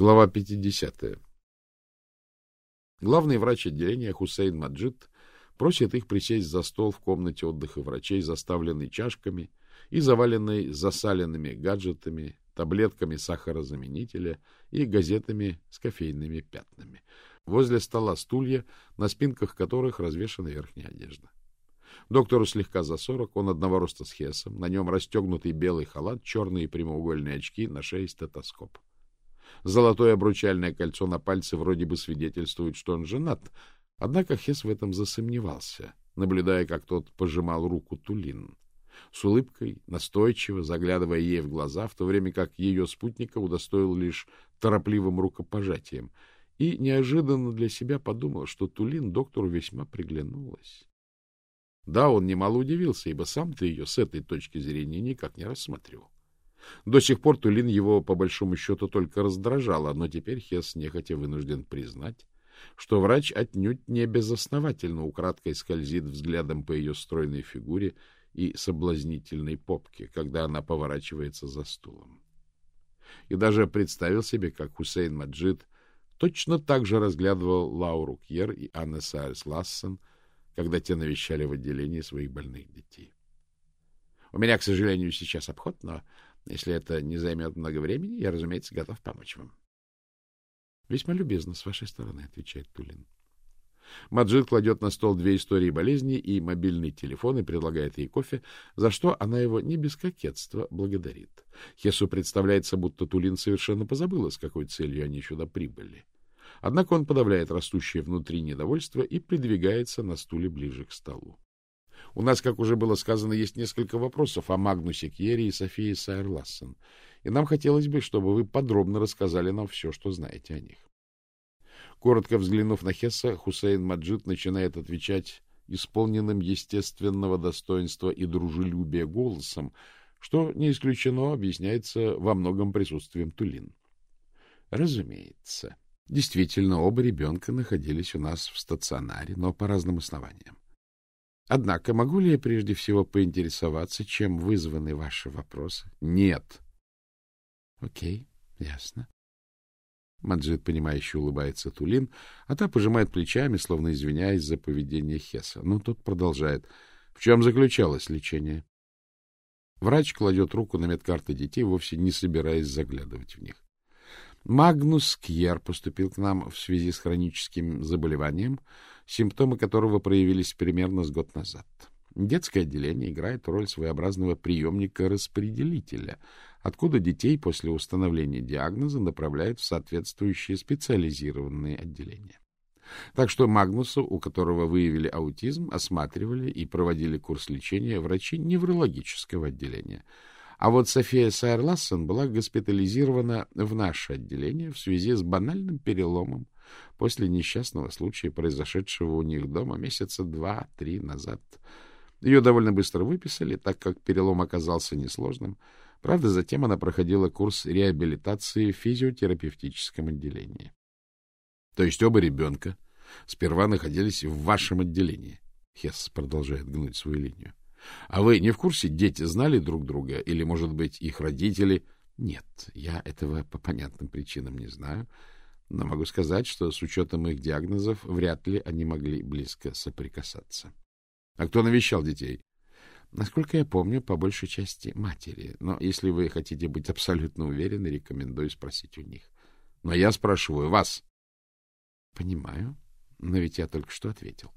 Глава 50. Главный врач отделения Хусейн Маджид просит их присесть за стол в комнате отдыха врачей, заставленной чашками и заваленной засаленными гаджетами, таблетками сахарозаменителя и газетами с кофейными пятнами. Возле стола стулья, на спинках которых развешана верхняя одежда. Доктору слегка за сорок, он одного роста с Хесом, на нем расстегнутый белый халат, черные прямоугольные очки, на шее стетоскоп. Золотое обручальное кольцо на пальце вроде бы свидетельствует, что он женат, однако Хес в этом засомневался, наблюдая, как тот пожимал руку Тулин. С улыбкой, настойчиво, заглядывая ей в глаза, в то время как ее спутника удостоил лишь торопливым рукопожатием, и неожиданно для себя подумал, что Тулин доктору весьма приглянулась. Да, он немало удивился, ибо сам-то ее с этой точки зрения никак не рассматривал. До сих пор Тулин его, по большому счету, только раздражала, но теперь Хес нехотя вынужден признать, что врач отнюдь не безосновательно украдкой скользит взглядом по ее стройной фигуре и соблазнительной попке, когда она поворачивается за стулом. И даже представил себе, как Хусейн Маджид точно так же разглядывал Лауру Кьер и Анна Сайерс Лассен, когда те навещали в отделении своих больных детей. — У меня, к сожалению, сейчас обход, но если это не займет много времени, я, разумеется, готов помочь вам. — Весьма любезно с вашей стороны, — отвечает Тулин. Маджид кладет на стол две истории болезни и мобильный телефон и предлагает ей кофе, за что она его не без кокетства благодарит. Хесу представляется, будто Тулин совершенно позабыла, с какой целью они сюда прибыли. Однако он подавляет растущее внутри недовольство и придвигается на стуле ближе к столу. У нас, как уже было сказано, есть несколько вопросов о Магнусе Кьере и Софии Сайерлассен, и нам хотелось бы, чтобы вы подробно рассказали нам все, что знаете о них. Коротко взглянув на Хесса, Хусейн Маджид начинает отвечать исполненным естественного достоинства и дружелюбия голосом, что не исключено объясняется во многом присутствием Тулин. Разумеется. Действительно, оба ребенка находились у нас в стационаре, но по разным основаниям. Однако могу ли я прежде всего поинтересоваться, чем вызваны ваши вопросы? Нет. Окей, ясно. Маджид, понимающе улыбается Тулин, а та пожимает плечами, словно извиняясь за поведение Хеса. Но тот продолжает. В чем заключалось лечение? Врач кладет руку на медкарты детей, вовсе не собираясь заглядывать в них. Магнус Кьер поступил к нам в связи с хроническим заболеванием, симптомы которого проявились примерно с год назад. Детское отделение играет роль своеобразного приемника-распределителя, откуда детей после установления диагноза направляют в соответствующие специализированные отделения. Так что Магнусу, у которого выявили аутизм, осматривали и проводили курс лечения врачи неврологического отделения – а вот София Сайерлассен была госпитализирована в наше отделение в связи с банальным переломом после несчастного случая, произошедшего у них дома месяца два-три назад. Ее довольно быстро выписали, так как перелом оказался несложным. Правда, затем она проходила курс реабилитации в физиотерапевтическом отделении. То есть оба ребенка сперва находились в вашем отделении. Хесс продолжает гнуть свою линию. А вы не в курсе, дети знали друг друга? Или, может быть, их родители? Нет, я этого по понятным причинам не знаю. Но могу сказать, что с учетом их диагнозов вряд ли они могли близко соприкасаться. А кто навещал детей? Насколько я помню, по большей части матери. Но если вы хотите быть абсолютно уверены, рекомендую спросить у них. Но я спрашиваю вас. Понимаю, но ведь я только что ответил.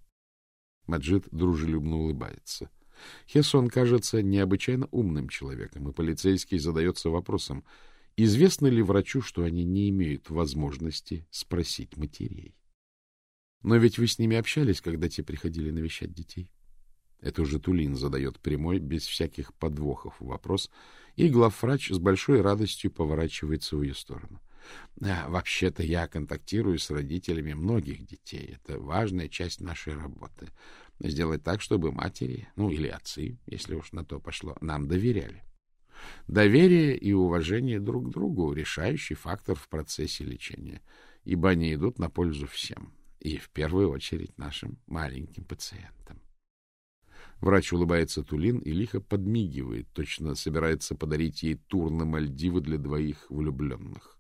Маджид дружелюбно улыбается. — Хессон кажется необычайно умным человеком, и полицейский задается вопросом, известно ли врачу, что они не имеют возможности спросить матерей. Но ведь вы с ними общались, когда те приходили навещать детей. Это уже Тулин задает прямой, без всяких подвохов вопрос, и главврач с большой радостью поворачивается в ее сторону. Да, вообще-то я контактирую с родителями многих детей. Это важная часть нашей работы сделать так, чтобы матери, ну или отцы, если уж на то пошло, нам доверяли. Доверие и уважение друг к другу — решающий фактор в процессе лечения, ибо они идут на пользу всем, и в первую очередь нашим маленьким пациентам. Врач улыбается Тулин и лихо подмигивает, точно собирается подарить ей тур на Мальдивы для двоих влюбленных.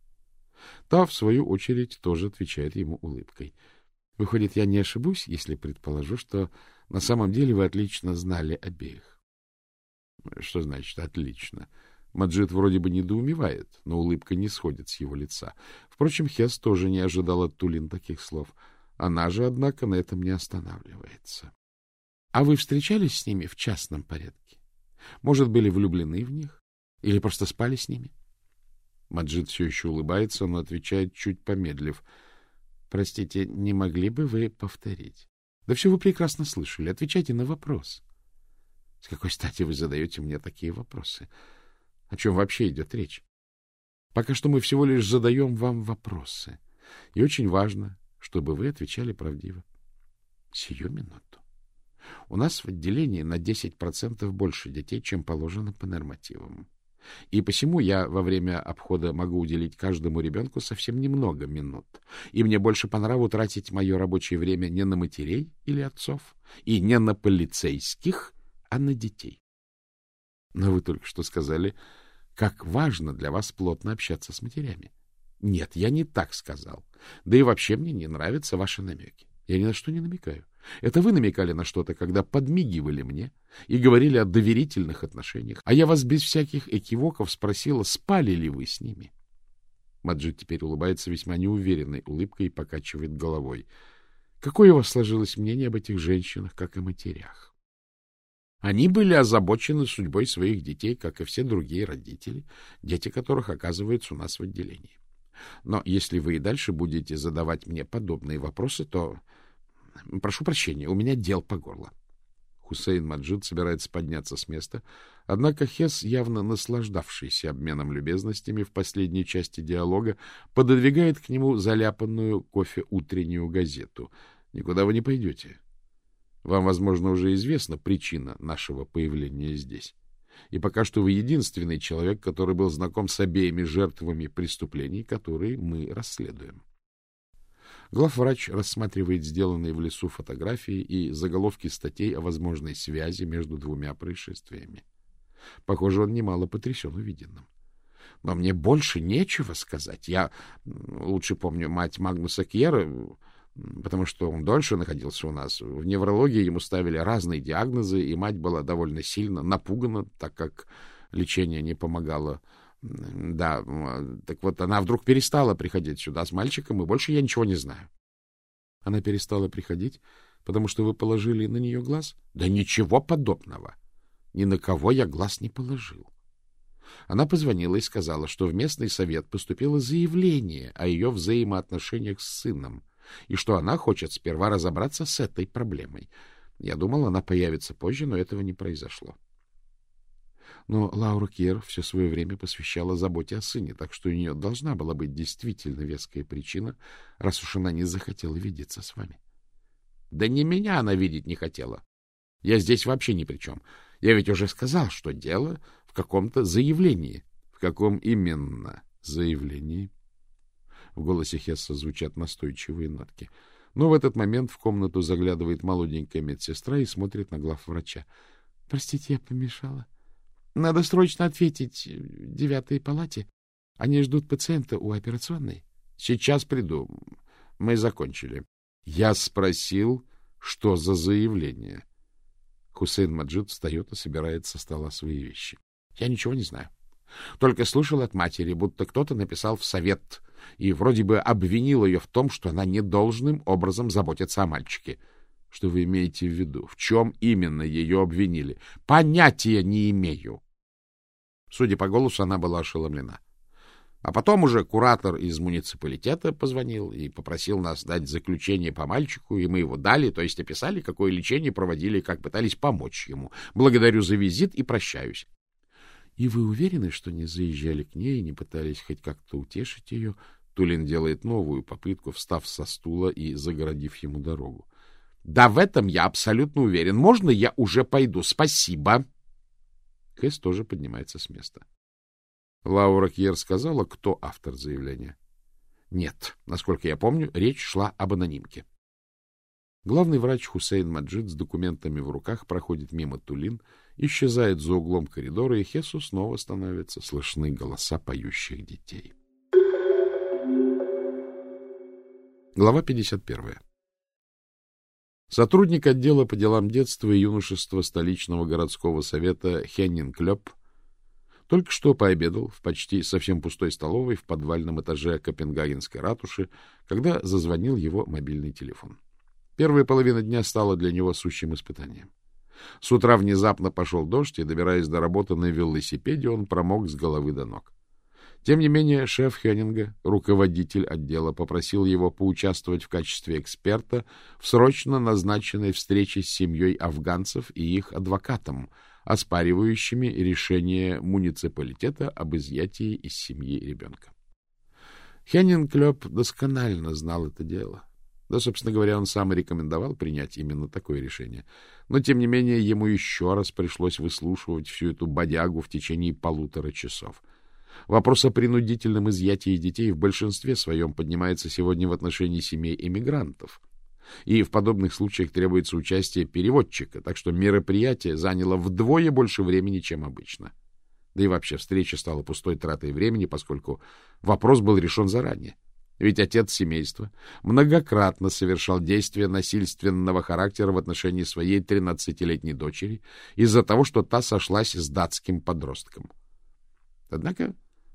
Та, в свою очередь, тоже отвечает ему улыбкой. Выходит, я не ошибусь, если предположу, что на самом деле вы отлично знали обеих. Что значит «отлично»? Маджид вроде бы недоумевает, но улыбка не сходит с его лица. Впрочем, Хес тоже не ожидал от Тулин таких слов. Она же, однако, на этом не останавливается. — А вы встречались с ними в частном порядке? Может, были влюблены в них? Или просто спали с ними? Маджид все еще улыбается, но отвечает, чуть помедлив. — Простите, не могли бы вы повторить? — Да все вы прекрасно слышали. Отвечайте на вопрос. — С какой стати вы задаете мне такие вопросы? О чем вообще идет речь? Пока что мы всего лишь задаем вам вопросы. И очень важно, чтобы вы отвечали правдиво. Сию минуту. У нас в отделении на 10% больше детей, чем положено по нормативам. И посему я во время обхода могу уделить каждому ребенку совсем немного минут. И мне больше по нраву тратить мое рабочее время не на матерей или отцов, и не на полицейских, а на детей. Но вы только что сказали, как важно для вас плотно общаться с матерями. Нет, я не так сказал. Да и вообще мне не нравятся ваши намеки. Я ни на что не намекаю. Это вы намекали на что-то, когда подмигивали мне и говорили о доверительных отношениях, а я вас без всяких экивоков спросила, спали ли вы с ними. Маджид теперь улыбается весьма неуверенной улыбкой и покачивает головой. Какое у вас сложилось мнение об этих женщинах, как о матерях? Они были озабочены судьбой своих детей, как и все другие родители, дети которых оказываются у нас в отделении. Но если вы и дальше будете задавать мне подобные вопросы, то Прошу прощения, у меня дел по горло. Хусейн Маджид собирается подняться с места, однако Хес, явно наслаждавшийся обменом любезностями в последней части диалога, пододвигает к нему заляпанную кофе утреннюю газету. Никуда вы не пойдете. Вам, возможно, уже известна причина нашего появления здесь. И пока что вы единственный человек, который был знаком с обеими жертвами преступлений, которые мы расследуем. Главврач рассматривает сделанные в лесу фотографии и заголовки статей о возможной связи между двумя происшествиями. Похоже, он немало потрясен увиденным. Но мне больше нечего сказать. Я лучше помню мать Магнуса Кьера, потому что он дольше находился у нас. В неврологии ему ставили разные диагнозы, и мать была довольно сильно напугана, так как лечение не помогало да, так вот она вдруг перестала приходить сюда с мальчиком, и больше я ничего не знаю. Она перестала приходить, потому что вы положили на нее глаз? Да ничего подобного. Ни на кого я глаз не положил. Она позвонила и сказала, что в местный совет поступило заявление о ее взаимоотношениях с сыном, и что она хочет сперва разобраться с этой проблемой. Я думал, она появится позже, но этого не произошло. Но Лаура Кьер все свое время посвящала заботе о сыне, так что у нее должна была быть действительно веская причина, раз уж она не захотела видеться с вами. — Да не меня она видеть не хотела. Я здесь вообще ни при чем. Я ведь уже сказал, что дело в каком-то заявлении. — В каком именно заявлении? В голосе Хесса звучат настойчивые нотки. Но в этот момент в комнату заглядывает молоденькая медсестра и смотрит на глав врача. — Простите, я помешала. — надо срочно ответить девятой палате. Они ждут пациента у операционной. Сейчас приду. Мы закончили. Я спросил, что за заявление. Хусейн Маджид встает и собирает со стола свои вещи. Я ничего не знаю. Только слышал от матери, будто кто-то написал в совет и вроде бы обвинил ее в том, что она не должным образом заботится о мальчике. Что вы имеете в виду? В чем именно ее обвинили? Понятия не имею. Судя по голосу, она была ошеломлена. А потом уже куратор из муниципалитета позвонил и попросил нас дать заключение по мальчику, и мы его дали, то есть описали, какое лечение проводили, как пытались помочь ему. Благодарю за визит и прощаюсь. — И вы уверены, что не заезжали к ней и не пытались хоть как-то утешить ее? Тулин делает новую попытку, встав со стула и загородив ему дорогу. Да, в этом я абсолютно уверен. Можно я уже пойду? Спасибо. Кэс тоже поднимается с места. Лаура Кьер сказала, кто автор заявления. Нет, насколько я помню, речь шла об анонимке. Главный врач Хусейн Маджид с документами в руках проходит мимо Тулин, исчезает за углом коридора, и Хесу снова становятся слышны голоса поющих детей. Глава 51. Сотрудник отдела по делам детства и юношества столичного городского совета Хеннин Клёп только что пообедал в почти совсем пустой столовой в подвальном этаже Копенгагенской ратуши, когда зазвонил его мобильный телефон. Первая половина дня стала для него сущим испытанием. С утра внезапно пошел дождь, и, добираясь до работы на велосипеде, он промок с головы до ног. Тем не менее, шеф Хеннинга, руководитель отдела, попросил его поучаствовать в качестве эксперта в срочно назначенной встрече с семьей афганцев и их адвокатом, оспаривающими решение муниципалитета об изъятии из семьи ребенка. Хеннинг Клёп досконально знал это дело. Да, собственно говоря, он сам и рекомендовал принять именно такое решение. Но, тем не менее, ему еще раз пришлось выслушивать всю эту бодягу в течение полутора часов — Вопрос о принудительном изъятии детей в большинстве своем поднимается сегодня в отношении семей эмигрантов. И в подобных случаях требуется участие переводчика, так что мероприятие заняло вдвое больше времени, чем обычно. Да и вообще встреча стала пустой тратой времени, поскольку вопрос был решен заранее. Ведь отец семейства многократно совершал действия насильственного характера в отношении своей 13-летней дочери из-за того, что та сошлась с датским подростком. Однако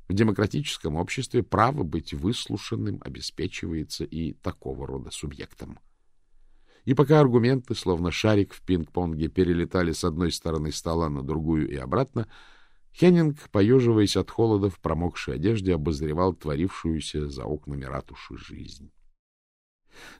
в демократическом обществе право быть выслушанным обеспечивается и такого рода субъектом. И пока аргументы, словно шарик в пинг-понге, перелетали с одной стороны стола на другую и обратно, Хеннинг, поеживаясь от холода в промокшей одежде, обозревал творившуюся за окнами ратуши жизнь.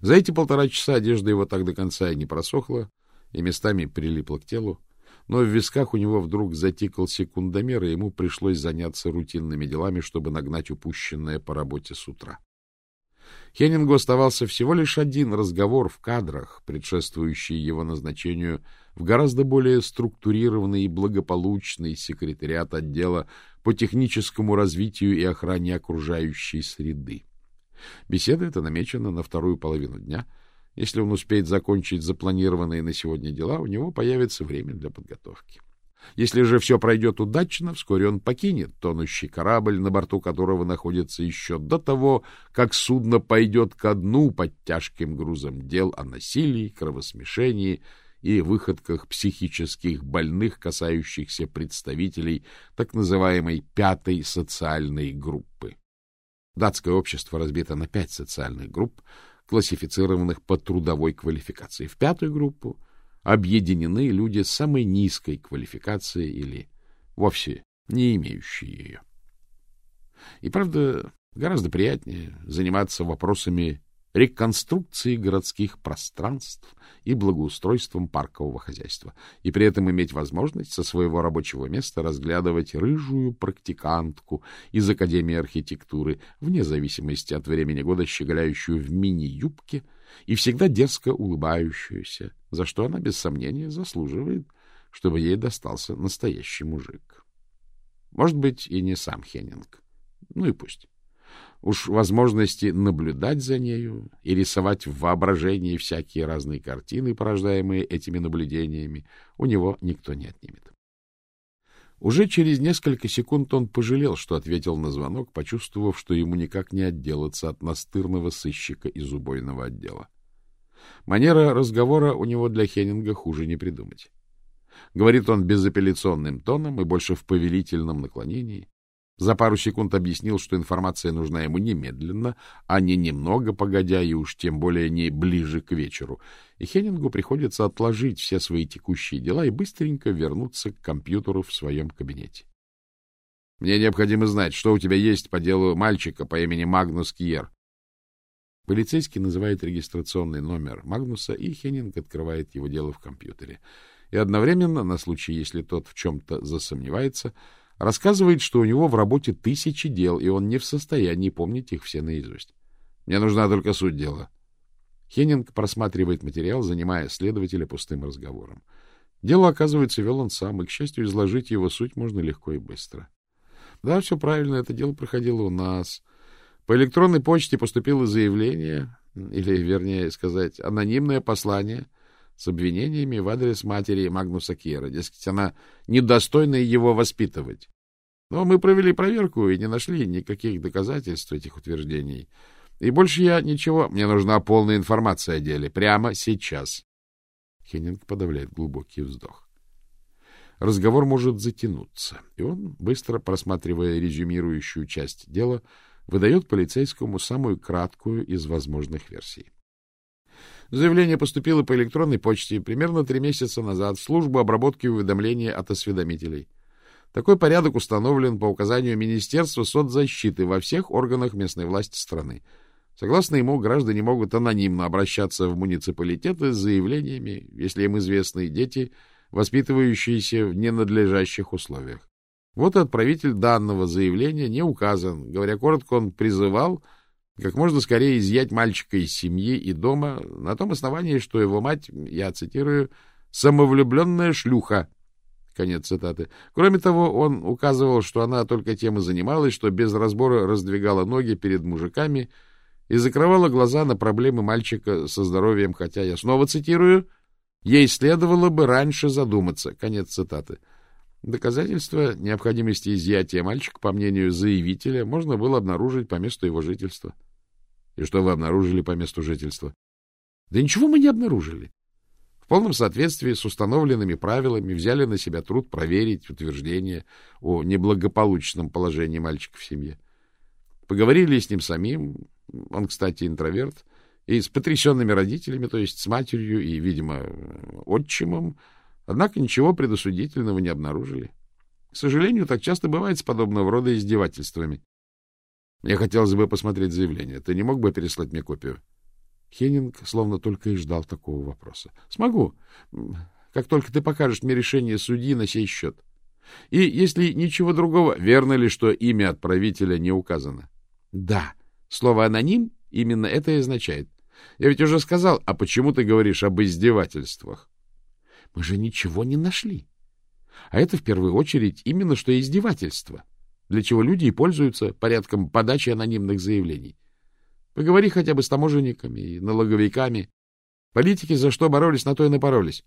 За эти полтора часа одежда его так до конца и не просохла, и местами прилипла к телу но в висках у него вдруг затикал секундомер, и ему пришлось заняться рутинными делами, чтобы нагнать упущенное по работе с утра. Хеннингу оставался всего лишь один разговор в кадрах, предшествующий его назначению в гораздо более структурированный и благополучный секретариат отдела по техническому развитию и охране окружающей среды. Беседа эта намечена на вторую половину дня — если он успеет закончить запланированные на сегодня дела, у него появится время для подготовки. Если же все пройдет удачно, вскоре он покинет тонущий корабль, на борту которого находится еще до того, как судно пойдет ко дну под тяжким грузом дел о насилии, кровосмешении и выходках психических больных, касающихся представителей так называемой пятой социальной группы. Датское общество разбито на пять социальных групп, классифицированных по трудовой квалификации. В пятую группу объединены люди с самой низкой квалификацией или вовсе не имеющие ее. И, правда, гораздо приятнее заниматься вопросами реконструкции городских пространств и благоустройством паркового хозяйства, и при этом иметь возможность со своего рабочего места разглядывать рыжую практикантку из Академии архитектуры, вне зависимости от времени года щеголяющую в мини-юбке и всегда дерзко улыбающуюся, за что она, без сомнения, заслуживает, чтобы ей достался настоящий мужик. Может быть, и не сам Хеннинг. Ну и пусть. Уж возможности наблюдать за нею и рисовать в воображении всякие разные картины, порождаемые этими наблюдениями, у него никто не отнимет. Уже через несколько секунд он пожалел, что ответил на звонок, почувствовав, что ему никак не отделаться от настырного сыщика из убойного отдела. Манера разговора у него для Хеннинга хуже не придумать. Говорит он безапелляционным тоном и больше в повелительном наклонении. За пару секунд объяснил, что информация нужна ему немедленно, а не немного погодя, и уж тем более не ближе к вечеру. И Хеннингу приходится отложить все свои текущие дела и быстренько вернуться к компьютеру в своем кабинете. — Мне необходимо знать, что у тебя есть по делу мальчика по имени Магнус Кьер. Полицейский называет регистрационный номер Магнуса, и Хеннинг открывает его дело в компьютере. И одновременно, на случай, если тот в чем-то засомневается, — Рассказывает, что у него в работе тысячи дел, и он не в состоянии помнить их все наизусть. Мне нужна только суть дела. Хеннинг просматривает материал, занимая следователя пустым разговором. Дело, оказывается, вел он сам, и, к счастью, изложить его суть можно легко и быстро. Да, все правильно, это дело проходило у нас. По электронной почте поступило заявление, или, вернее сказать, анонимное послание с обвинениями в адрес матери Магнуса Кьера. Дескать, она недостойна его воспитывать. Но мы провели проверку и не нашли никаких доказательств этих утверждений. И больше я ничего... Мне нужна полная информация о деле. Прямо сейчас. Хеннинг подавляет глубокий вздох. Разговор может затянуться, и он, быстро просматривая резюмирующую часть дела, выдает полицейскому самую краткую из возможных версий. Заявление поступило по электронной почте примерно три месяца назад в службу обработки уведомления от осведомителей. Такой порядок установлен по указанию Министерства соцзащиты во всех органах местной власти страны. Согласно ему, граждане могут анонимно обращаться в муниципалитеты с заявлениями, если им известны дети, воспитывающиеся в ненадлежащих условиях. Вот и отправитель данного заявления не указан. Говоря коротко, он призывал как можно скорее изъять мальчика из семьи и дома на том основании, что его мать, я цитирую, «самовлюбленная шлюха». Конец цитаты. Кроме того, он указывал, что она только тем и занималась, что без разбора раздвигала ноги перед мужиками и закрывала глаза на проблемы мальчика со здоровьем, хотя, я снова цитирую, «ей следовало бы раньше задуматься». Конец цитаты. Доказательства необходимости изъятия мальчика, по мнению заявителя, можно было обнаружить по месту его жительства. И что вы обнаружили по месту жительства? Да ничего мы не обнаружили. В полном соответствии с установленными правилами взяли на себя труд проверить утверждение о неблагополучном положении мальчика в семье. Поговорили с ним самим, он, кстати, интроверт, и с потрясенными родителями, то есть с матерью и, видимо, отчимом, однако ничего предосудительного не обнаружили. К сожалению, так часто бывает с подобного рода издевательствами. Мне хотелось бы посмотреть заявление. Ты не мог бы переслать мне копию? Хеннинг словно только и ждал такого вопроса. — Смогу. Как только ты покажешь мне решение судьи на сей счет. И если ничего другого, верно ли, что имя отправителя не указано? — Да. Слово «аноним» именно это и означает. Я ведь уже сказал, а почему ты говоришь об издевательствах? Мы же ничего не нашли. А это в первую очередь именно что издевательство. — для чего люди и пользуются порядком подачи анонимных заявлений. Поговори хотя бы с таможенниками и налоговиками. Политики за что боролись, на то и напоролись.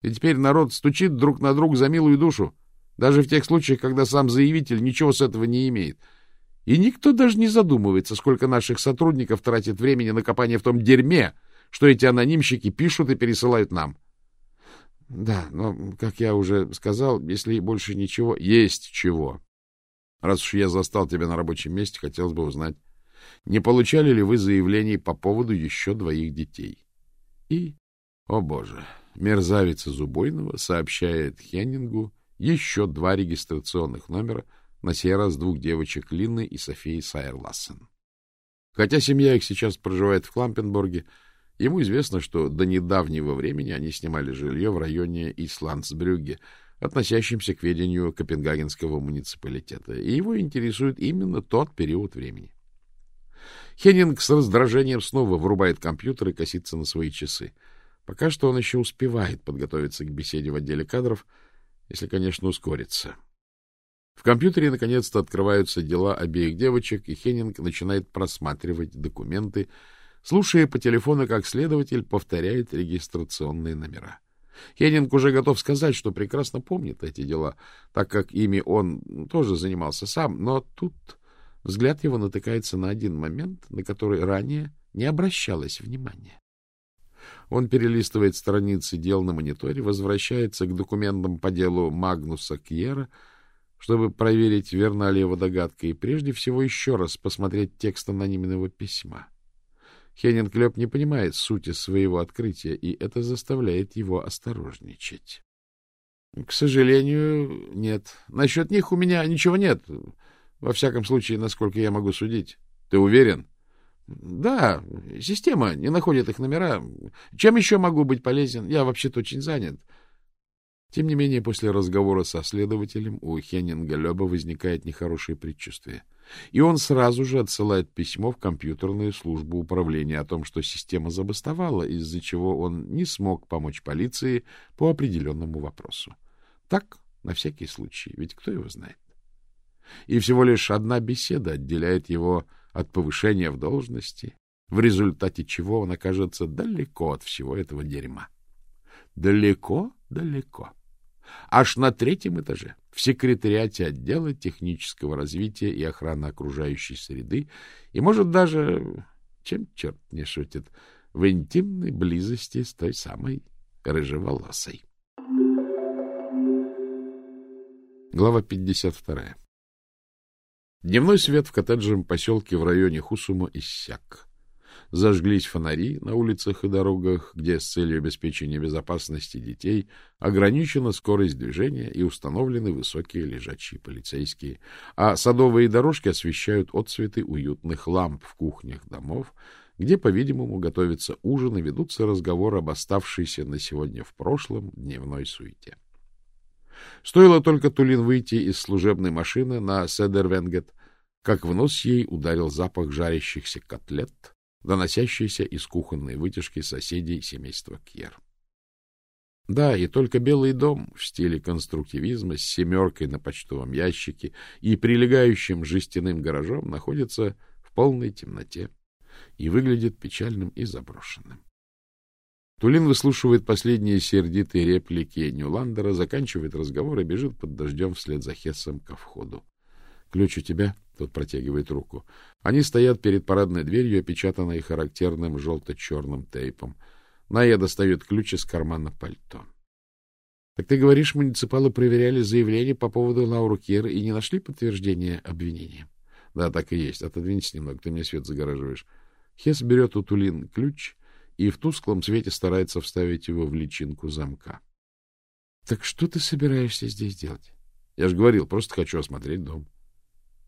И теперь народ стучит друг на друга за милую душу, даже в тех случаях, когда сам заявитель ничего с этого не имеет. И никто даже не задумывается, сколько наших сотрудников тратит времени на копание в том дерьме, что эти анонимщики пишут и пересылают нам. Да, но, как я уже сказал, если больше ничего... Есть чего. Раз уж я застал тебя на рабочем месте, хотелось бы узнать, не получали ли вы заявлений по поводу еще двоих детей? И, о боже, мерзавец из убойного сообщает Хеннингу еще два регистрационных номера, на сей раз двух девочек Линны и Софии Сайерлассен. Хотя семья их сейчас проживает в Клампенборге, ему известно, что до недавнего времени они снимали жилье в районе Исландсбрюгге, относящимся к ведению Копенгагенского муниципалитета, и его интересует именно тот период времени. Хеннинг с раздражением снова врубает компьютер и косится на свои часы. Пока что он еще успевает подготовиться к беседе в отделе кадров, если, конечно, ускорится. В компьютере наконец-то открываются дела обеих девочек, и Хеннинг начинает просматривать документы, слушая по телефону, как следователь повторяет регистрационные номера. Хеннинг уже готов сказать, что прекрасно помнит эти дела, так как ими он тоже занимался сам, но тут взгляд его натыкается на один момент, на который ранее не обращалось внимания. Он перелистывает страницы дел на мониторе, возвращается к документам по делу Магнуса Кьера, чтобы проверить, верна ли его догадка, и прежде всего еще раз посмотреть текст анонимного письма. Хеннинг Лёб не понимает сути своего открытия, и это заставляет его осторожничать. — К сожалению, нет. Насчет них у меня ничего нет. Во всяком случае, насколько я могу судить. — Ты уверен? — Да, система не находит их номера. Чем еще могу быть полезен? Я вообще-то очень занят. Тем не менее, после разговора со следователем у Хеннинга Лёба возникает нехорошее предчувствие. И он сразу же отсылает письмо в компьютерную службу управления о том, что система забастовала, из-за чего он не смог помочь полиции по определенному вопросу. Так, на всякий случай, ведь кто его знает. И всего лишь одна беседа отделяет его от повышения в должности, в результате чего он окажется далеко от всего этого дерьма. Далеко, далеко аж на третьем этаже, в секретариате отдела технического развития и охраны окружающей среды, и, может, даже чем черт не шутит, в интимной близости с той самой рыжеволосой. Глава 52. Дневной свет в коттеджном поселке в районе Хусума иссяк. Зажглись фонари на улицах и дорогах, где с целью обеспечения безопасности детей ограничена скорость движения и установлены высокие лежачие полицейские, а садовые дорожки освещают отцветы уютных ламп в кухнях домов, где, по-видимому, готовится ужин и ведутся разговоры об оставшейся на сегодня в прошлом дневной суете. Стоило только Тулин выйти из служебной машины на Седервенгет, как в нос ей ударил запах жарящихся котлет, доносящийся из кухонной вытяжки соседей семейства Кьер. Да, и только Белый дом в стиле конструктивизма с семеркой на почтовом ящике и прилегающим жестяным гаражом находится в полной темноте и выглядит печальным и заброшенным. Тулин выслушивает последние сердитые реплики Нюландера, заканчивает разговор и бежит под дождем вслед за Хессом ко входу. — Ключ у тебя? — тот протягивает руку. Они стоят перед парадной дверью, опечатанной характерным желто-черным тейпом. Ная достает ключ из кармана пальто. — Так ты говоришь, муниципалы проверяли заявление по поводу Лауру Кьер и не нашли подтверждения обвинения? — Да, так и есть. Отодвинься немного, ты мне свет загораживаешь. Хесс берет у Тулин ключ и в тусклом свете старается вставить его в личинку замка. — Так что ты собираешься здесь делать? — Я же говорил, просто хочу осмотреть дом. —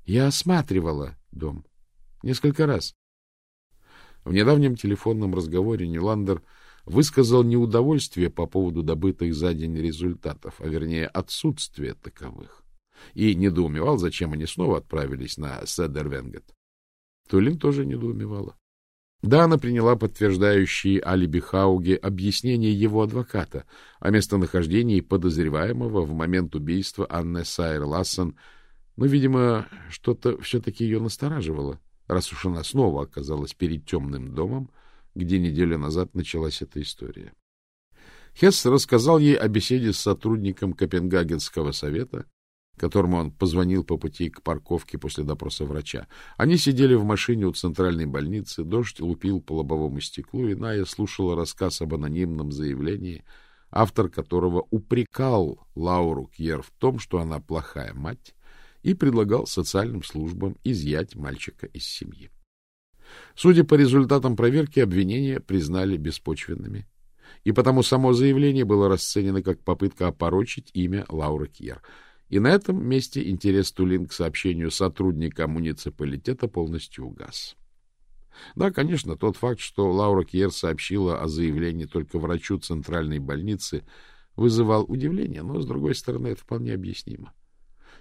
Я осматривала дом. Несколько раз. В недавнем телефонном разговоре Ниландер высказал неудовольствие по поводу добытых за день результатов, а вернее отсутствие таковых, и недоумевал, зачем они снова отправились на Седервенгет. Тулин тоже недоумевала. Да, она приняла подтверждающие алиби Хауге объяснение его адвоката о местонахождении подозреваемого в момент убийства Анны Сайер Лассен, но, видимо, что-то все-таки ее настораживало, раз уж она снова оказалась перед темным домом, где неделю назад началась эта история. Хесс рассказал ей о беседе с сотрудником Копенгагенского совета, которому он позвонил по пути к парковке после допроса врача. Они сидели в машине у центральной больницы, дождь лупил по лобовому стеклу, и Ная слушала рассказ об анонимном заявлении, автор которого упрекал Лауру Кьер в том, что она плохая мать, и предлагал социальным службам изъять мальчика из семьи. Судя по результатам проверки, обвинения признали беспочвенными, и потому само заявление было расценено как попытка опорочить имя Лауры Кьер — и на этом месте интерес Тулин к сообщению сотрудника муниципалитета полностью угас. Да, конечно, тот факт, что Лаура Кьер сообщила о заявлении только врачу центральной больницы, вызывал удивление, но, с другой стороны, это вполне объяснимо.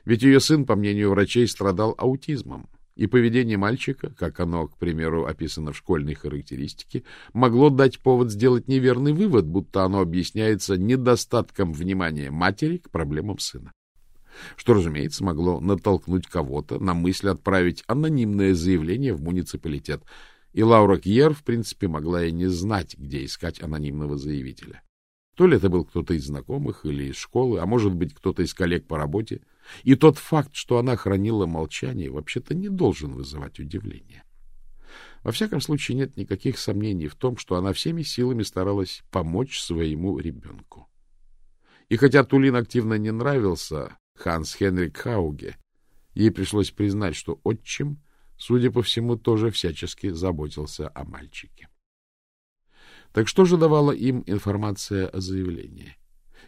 Ведь ее сын, по мнению врачей, страдал аутизмом, и поведение мальчика, как оно, к примеру, описано в школьной характеристике, могло дать повод сделать неверный вывод, будто оно объясняется недостатком внимания матери к проблемам сына что, разумеется, могло натолкнуть кого-то на мысль отправить анонимное заявление в муниципалитет, и Лаура Кьер, в принципе, могла и не знать, где искать анонимного заявителя. То ли это был кто-то из знакомых или из школы, а может быть, кто-то из коллег по работе. И тот факт, что она хранила молчание, вообще-то не должен вызывать удивления. Во всяком случае, нет никаких сомнений в том, что она всеми силами старалась помочь своему ребенку. И хотя Тулин активно не нравился, Ханс Хенрик Хауге, ей пришлось признать, что отчим, судя по всему, тоже всячески заботился о мальчике. Так что же давала им информация о заявлении?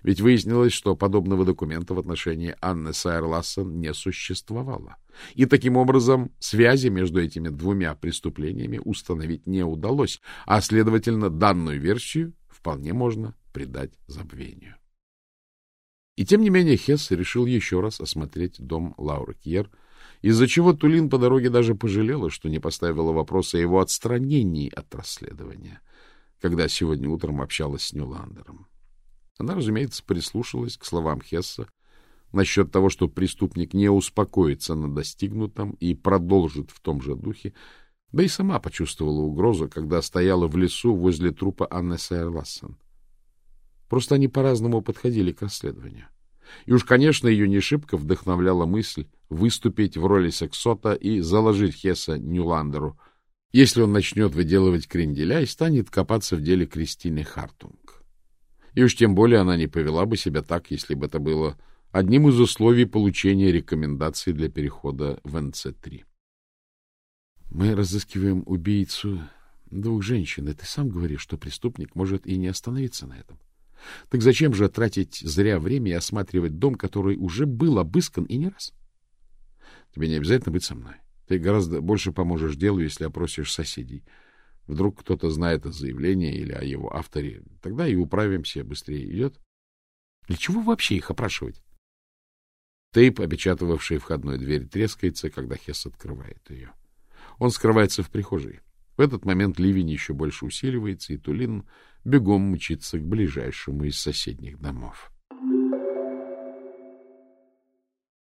Ведь выяснилось, что подобного документа в отношении Анны Сайер-Лассен не существовало. И таким образом связи между этими двумя преступлениями установить не удалось, а, следовательно, данную версию вполне можно придать забвению. И тем не менее Хесс решил еще раз осмотреть дом Лауры Кьер, из-за чего Тулин по дороге даже пожалела, что не поставила вопрос о его отстранении от расследования, когда сегодня утром общалась с Нюландером. Она, разумеется, прислушалась к словам Хесса насчет того, что преступник не успокоится на достигнутом и продолжит в том же духе, да и сама почувствовала угрозу, когда стояла в лесу возле трупа Анны Сайерлассен. Просто они по-разному подходили к расследованию. И уж, конечно, ее не шибко вдохновляла мысль выступить в роли сексота и заложить Хесса Нюландеру, если он начнет выделывать кренделя и станет копаться в деле Кристины Хартунг. И уж тем более она не повела бы себя так, если бы это было одним из условий получения рекомендаций для перехода в НЦ-3. Мы разыскиваем убийцу двух женщин, и ты сам говоришь, что преступник может и не остановиться на этом. Так зачем же тратить зря время и осматривать дом, который уже был обыскан и не раз? Тебе не обязательно быть со мной. Ты гораздо больше поможешь делу, если опросишь соседей. Вдруг кто-то знает о заявлении или о его авторе. Тогда и управимся быстрее. Идет? Для чего вообще их опрашивать? Тейп, опечатывавший входную дверь, трескается, когда Хесс открывает ее. Он скрывается в прихожей. В этот момент ливень еще больше усиливается, и Тулин бегом мчится к ближайшему из соседних домов.